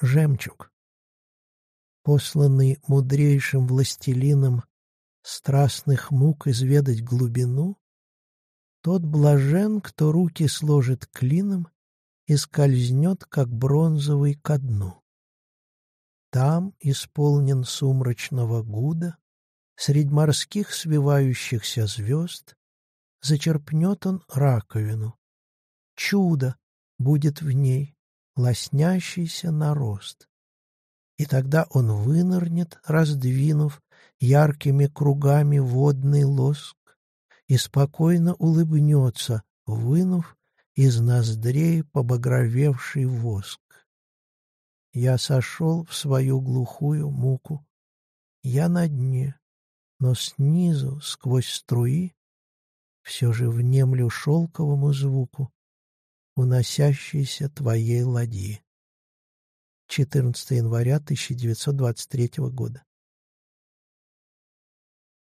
жемчуг. Посланный мудрейшим властелином страстных мук изведать глубину, тот блажен, кто руки сложит клином и скользнет, как бронзовый ко дну. Там исполнен сумрачного гуда, Средь морских свивающихся звезд Зачерпнет он раковину. Чудо будет в ней, лоснящийся нарост. И тогда он вынырнет, раздвинув Яркими кругами водный лоск, И спокойно улыбнется, вынув Из ноздрей побагровевший воск. Я сошел в свою глухую муку. Я на дне, но снизу, сквозь струи, все же внемлю шелковому звуку, уносящейся твоей ладьи. 14 января 1923 года.